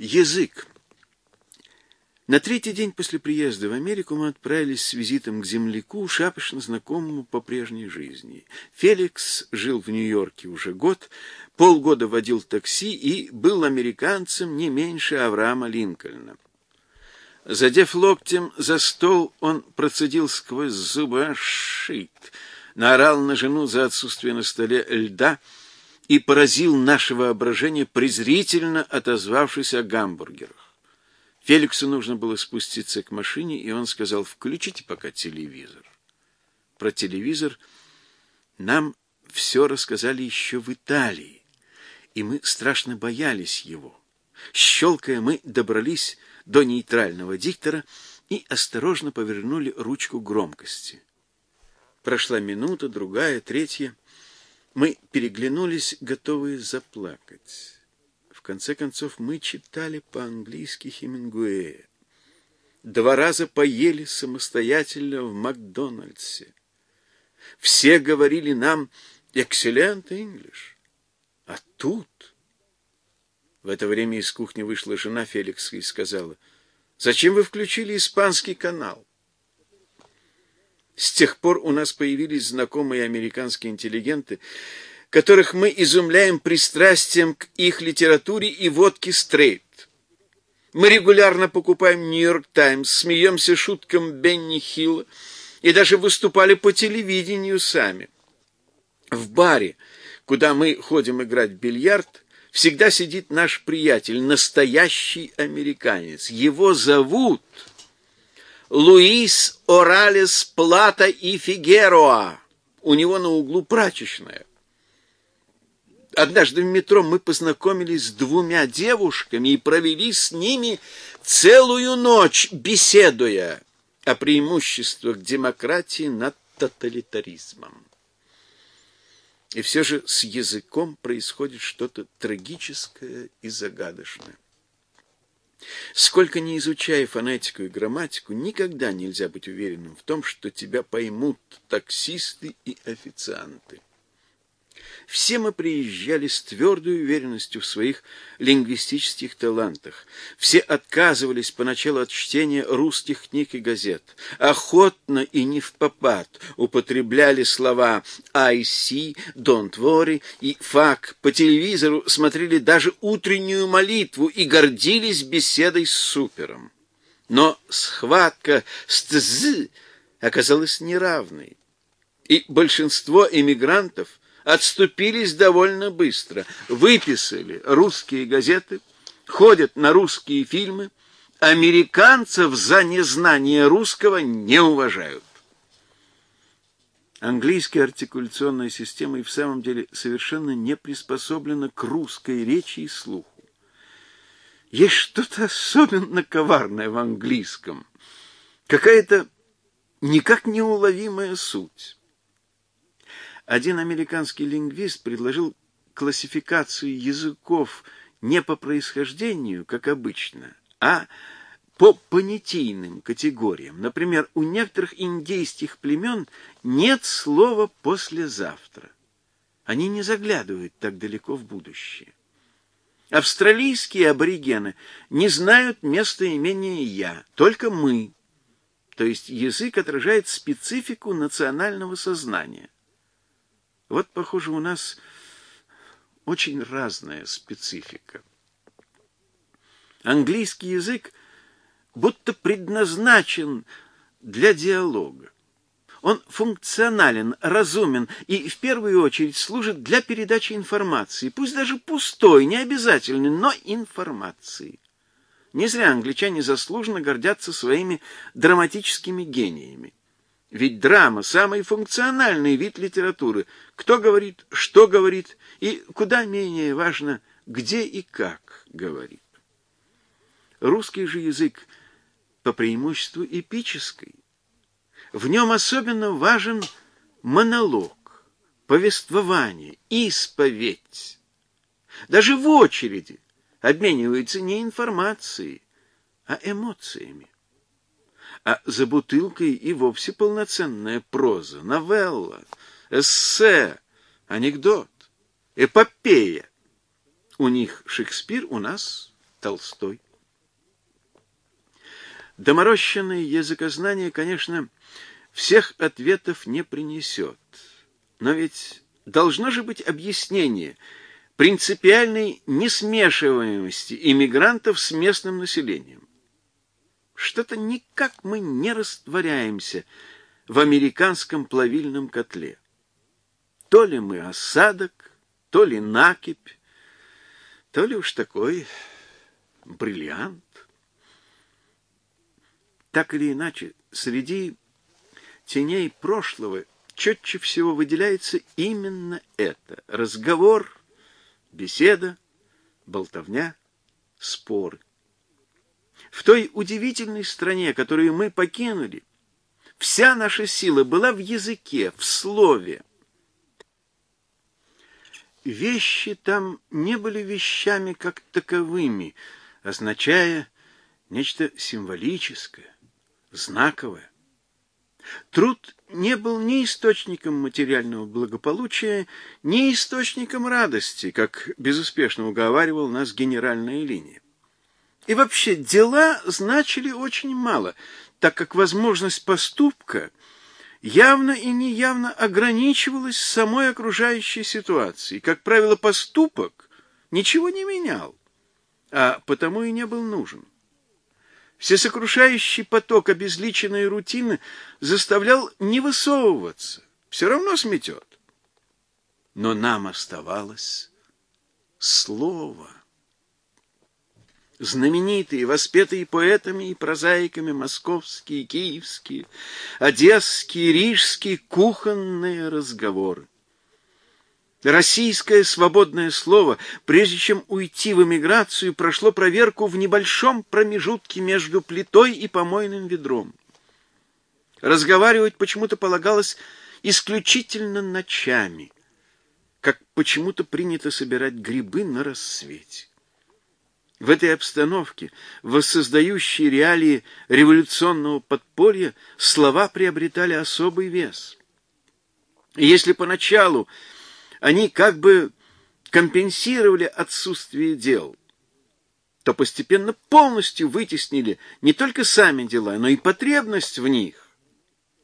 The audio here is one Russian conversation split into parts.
Язык. На третий день после приезда в Америку мы отправились с визитом к земляку, шапошно знакомому по прежней жизни. Феликс жил в Нью-Йорке уже год, полгода водил такси и был американцем не меньше Авраама Линкольна. Задев локтем за стол, он процедил сквозь зубы «Шит!», наорал на жену за отсутствие на столе льда — и поразил наше воображение, презрительно отозвавшись о гамбургерах. Феликсу нужно было спуститься к машине, и он сказал, включите пока телевизор. Про телевизор нам все рассказали еще в Италии, и мы страшно боялись его. Щелкая, мы добрались до нейтрального диктора и осторожно повернули ручку громкости. Прошла минута, другая, третья — мы переглянулись, готовые заплакать. В конце концов, мы читали по-английски Хемингуэя. Два раза поели самостоятельно в Макдональдсе. Все говорили нам «Excellent English». А тут... В это время из кухни вышла жена Феликса и сказала, «Зачем вы включили испанский канал?» С тех пор у нас появились знакомые американские интеллигенты, которых мы изумляем пристрастием к их литературе и водке стрейт. Мы регулярно покупаем «Нью-Йорк Таймс», смеемся шуткам Бенни Хилла и даже выступали по телевидению сами. В баре, куда мы ходим играть в бильярд, всегда сидит наш приятель, настоящий американец. Его зовут Луис Оралес Плата и Фигероа. У него на углу прачечная. Однажды в метро мы познакомились с двумя девушками и провели с ними целую ночь, беседуя о преимуществах демократии над тоталитаризмом. И все же с языком происходит что-то трагическое и загадочное. Сколько ни изучая фонетику и грамматику, никогда нельзя быть уверенным в том, что тебя поймут таксисты и официанты. Все мы приезжали с твердой уверенностью в своих лингвистических талантах. Все отказывались поначалу от чтения русских книг и газет. Охотно и не в попад употребляли слова «I see», «don't worry» и «fuck». По телевизору смотрели даже утреннюю молитву и гордились беседой с супером. Но схватка с «тз» оказалась неравной. И большинство эмигрантов отступились довольно быстро, выписали русские газеты, ходят на русские фильмы, американцев за незнание русского не уважают. Английская артикуляционная система и в самом деле совершенно не приспособлена к русской речи и слуху. Есть что-то особенно коварное в английском, какая-то никак неуловимая суть. Один американский лингвист предложил классификацию языков не по происхождению, как обычно, а по понятийным категориям. Например, у некоторых индейских племен нет слова «послезавтра». Они не заглядывают так далеко в будущее. Австралийские аборигены не знают местоимения «я», только «мы». То есть язык отражает специфику национального сознания. Вот, похоже, у нас очень разная специфика. Английский язык будто предназначен для диалога. Он функционален, разумен и в первую очередь служит для передачи информации, пусть даже пустой, не обязательной, но информации. Не зря англичане заслуженно гордятся своими драматическими гениями. Ведь драма – самый функциональный вид литературы. Кто говорит, что говорит, и куда менее важно, где и как говорит. Русский же язык по преимуществу эпический. В нем особенно важен монолог, повествование, исповедь. Даже в очереди обмениваются не информацией, а эмоциями а за бутылкой и вовсе полноценная проза, новелла, эссе, анекдот, эпопея. У них Шекспир, у нас Толстой. Доморощенное языкознание, конечно, всех ответов не принесет. Но ведь должно же быть объяснение принципиальной несмешиваемости иммигрантов с местным населением. Что-то никак мы не растворяемся в американском плавильном котле. То ли мы осадок, то ли накипь, то ли уж такой бриллиант. Так или иначе, среди теней прошлого четче всего выделяется именно это. Разговор, беседа, болтовня, споры. В той удивительной стране, которую мы покинули, вся наша сила была в языке, в слове. Вещи там не были вещами как таковыми, означая нечто символическое, знаковое. Труд не был ни источником материального благополучия, ни источником радости, как безуспешно уговаривал нас генеральная линия. И вообще дела значили очень мало, так как возможность поступка явно и неявно ограничивалась самой окружающей ситуацией. Как правило, поступок ничего не менял, а потому и не был нужен. Всесокрушающий поток обезличенной рутины заставлял не высовываться, все равно сметет. Но нам оставалось слово. Знаменитые, воспетые поэтами и прозаиками московские, киевские, одесские, рижские кухонные разговоры. Российское свободное слово, прежде чем уйти в эмиграцию, прошло проверку в небольшом промежутке между плитой и помойным ведром. Разговаривать почему-то полагалось исключительно ночами, как почему-то принято собирать грибы на рассвете. В этой обстановке, воссоздающей реалии революционного подполья, слова приобретали особый вес. И если поначалу они как бы компенсировали отсутствие дел, то постепенно полностью вытеснили не только сами дела, но и потребность в них.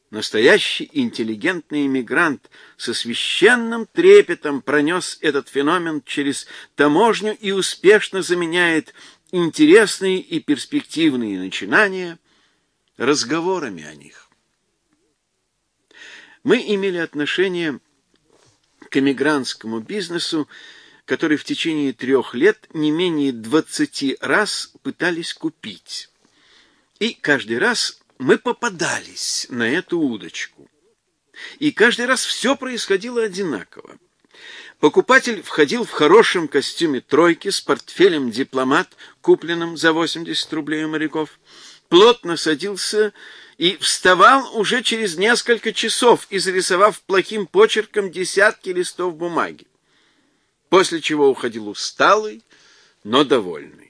Настоящий интеллигентный иммигрант со священным трепетом пронес этот феномен через таможню и успешно заменяет интересные и перспективные начинания разговорами о них. Мы имели отношение к эмигрантскому бизнесу, который в течение трех лет не менее двадцати раз пытались купить. И каждый раз мы попадались на эту удочку. И каждый раз все происходило одинаково. Покупатель входил в хорошем костюме тройки с портфелем дипломат, купленным за 80 рублей у моряков, плотно садился и вставал уже через несколько часов, изрисовав плохим почерком десятки листов бумаги, после чего уходил усталый, но довольный.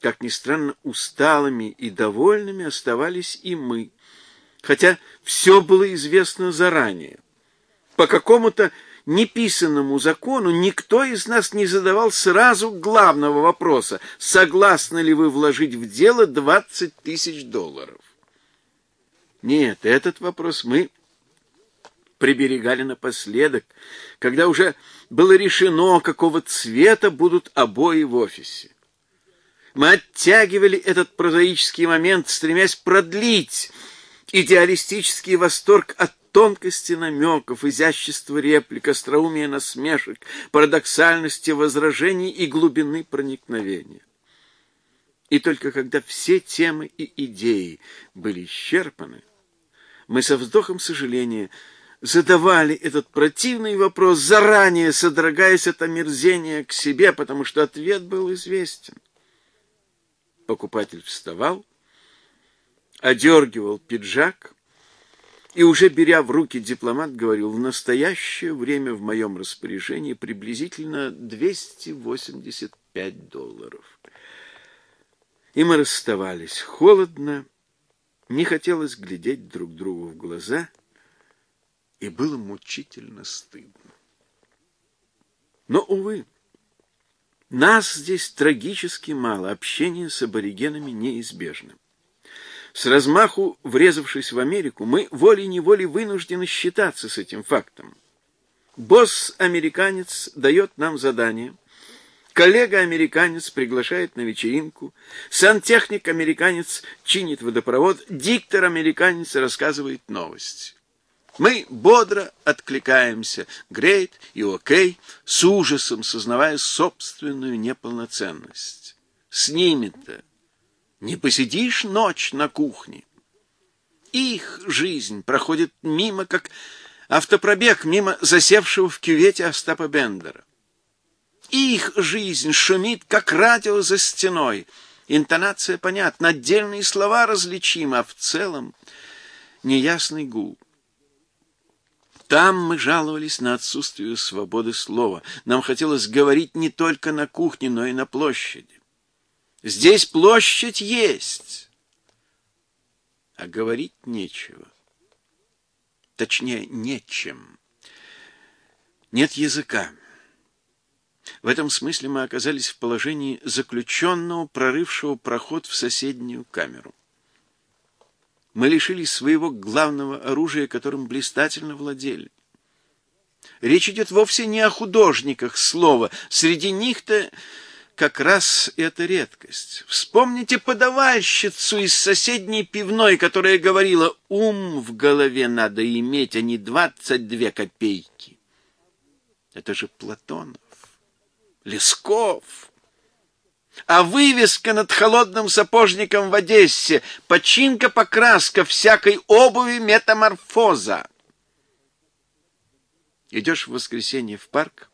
Как ни странно, усталыми и довольными оставались и мы, хотя все было известно заранее. По какому-то неписанному закону никто из нас не задавал сразу главного вопроса, согласны ли вы вложить в дело 20 тысяч долларов. Нет, этот вопрос мы приберегали напоследок, когда уже было решено, какого цвета будут обои в офисе. Мы оттягивали этот прозаический момент, стремясь продлить идеалистический восторг от тонкости намеков, изящества реплик, остроумия насмешек, парадоксальности возражений и глубины проникновения. И только когда все темы и идеи были исчерпаны, мы со вздохом сожаления задавали этот противный вопрос, заранее содрогаясь от омерзения к себе, потому что ответ был известен. Покупатель вставал, одергивал пиджак и, уже беря в руки дипломат, говорил, в настоящее время в моем распоряжении приблизительно 285 долларов. И мы расставались холодно, не хотелось глядеть друг другу в глаза, и было мучительно стыдно. Но, увы, Нас здесь трагически мало, общение с аборигенами неизбежно. С размаху врезавшись в Америку, мы волей-неволей вынуждены считаться с этим фактом. Босс-американец дает нам задание, коллега-американец приглашает на вечеринку, сантехник-американец чинит водопровод, диктор-американец рассказывает новости. Мы бодро откликаемся «грейт» и «окей», с ужасом сознавая собственную неполноценность. С ними-то не посидишь ночь на кухне. Их жизнь проходит мимо, как автопробег мимо засевшего в кювете Остапа Бендера. Их жизнь шумит, как радио за стеной. Интонация понятна, отдельные слова различимы, а в целом неясный гул. Там мы жаловались на отсутствие свободы слова. Нам хотелось говорить не только на кухне, но и на площади. Здесь площадь есть, а говорить нечего. Точнее, нечем. Нет языка. В этом смысле мы оказались в положении заключенного, прорывшего проход в соседнюю камеру мы лишились своего главного оружия, которым блистательно владели. Речь идет вовсе не о художниках слова. Среди них-то как раз это редкость. Вспомните подавальщицу из соседней пивной, которая говорила, ум в голове надо иметь, а не двадцать две копейки. Это же Платонов, Лесков, а вывеска над холодным сапожником в Одессе — починка-покраска всякой обуви метаморфоза. Идешь в воскресенье в парк,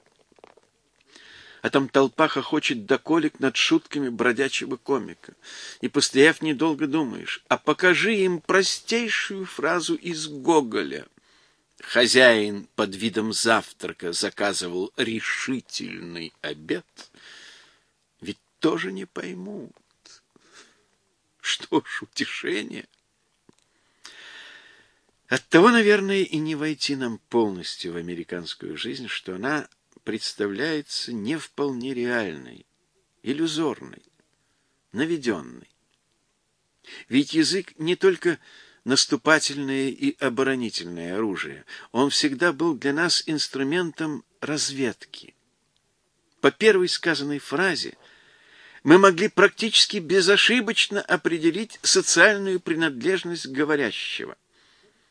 а там толпа хохочет до колик над шутками бродячего комика. И, постояв недолго, думаешь, а покажи им простейшую фразу из Гоголя. Хозяин под видом завтрака заказывал решительный обед — тоже не поймут. Что ж, утешение. Оттого, наверное, и не войти нам полностью в американскую жизнь, что она представляется не вполне реальной, иллюзорной, наведенной. Ведь язык не только наступательное и оборонительное оружие, он всегда был для нас инструментом разведки. По первой сказанной фразе мы могли практически безошибочно определить социальную принадлежность говорящего.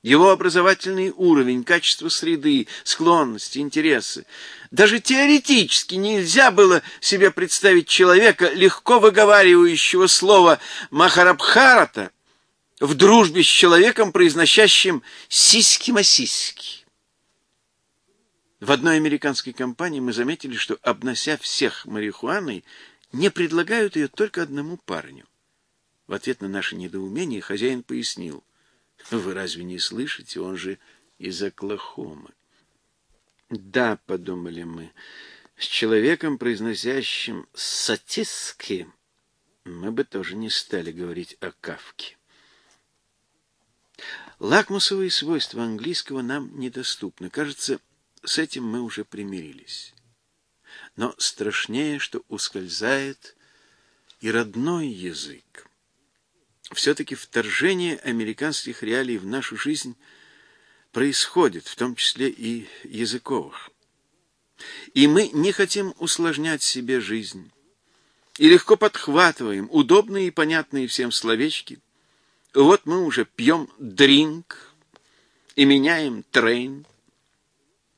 Его образовательный уровень, качество среды, склонности, интересы. Даже теоретически нельзя было себе представить человека, легко выговаривающего слово «махарабхарата» в дружбе с человеком, произносящим «сиськи-масиськи». В одной американской компании мы заметили, что, обнося всех марихуаной, не предлагают ее только одному парню. В ответ на наше недоумение хозяин пояснил. Вы разве не слышите? Он же из Оклахомы. Да, подумали мы, с человеком, произносящим сатиски, мы бы тоже не стали говорить о Кавке. Лакмусовые свойства английского нам недоступны. Кажется, с этим мы уже примирились но страшнее, что ускользает и родной язык. Все-таки вторжение американских реалий в нашу жизнь происходит, в том числе и языковых. И мы не хотим усложнять себе жизнь. И легко подхватываем удобные и понятные всем словечки. Вот мы уже пьем дринк и меняем трейн,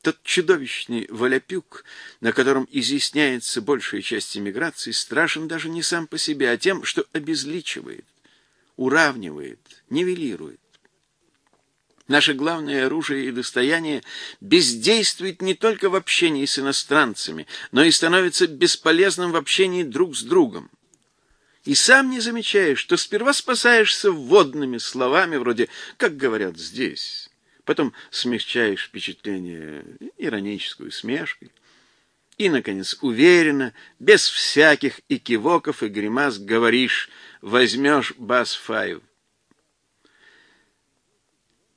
тот чудовищный валяпюк, на котором изъясняется большая часть эмиграции, страшен даже не сам по себе, а тем, что обезличивает, уравнивает, нивелирует. Наше главное оружие и достояние бездействует не только в общении с иностранцами, но и становится бесполезным в общении друг с другом. И сам не замечаешь, что сперва спасаешься вводными словами, вроде «как говорят здесь», потом смягчаешь впечатление иронической усмешкой, и, наконец, уверенно, без всяких и кивоков, и гримас говоришь «возьмешь бас-файв».